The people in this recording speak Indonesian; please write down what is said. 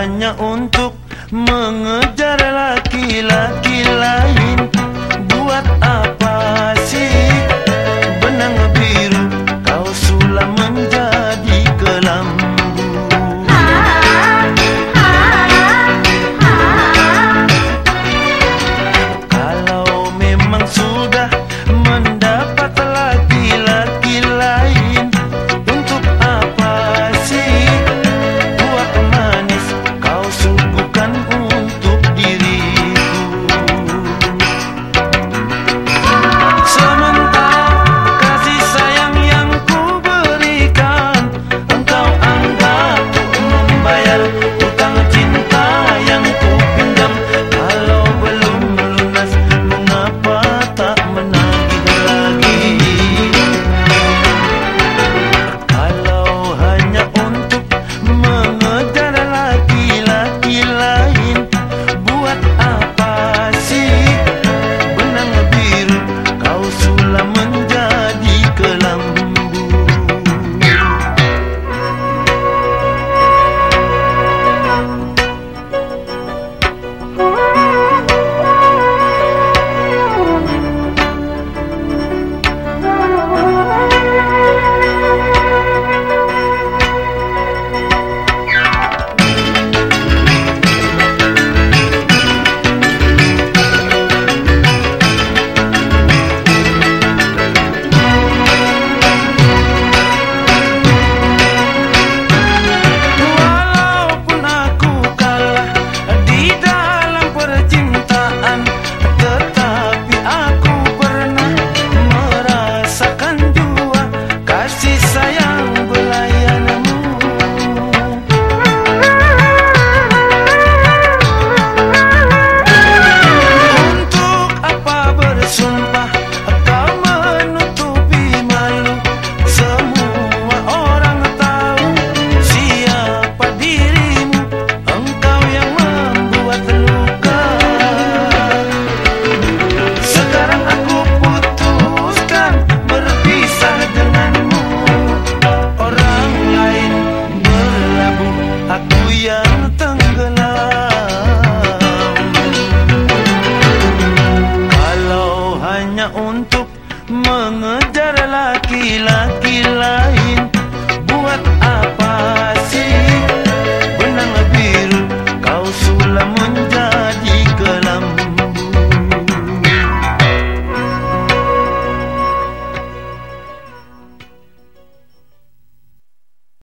hanya untuk mengejar laki-laki untuk mengenal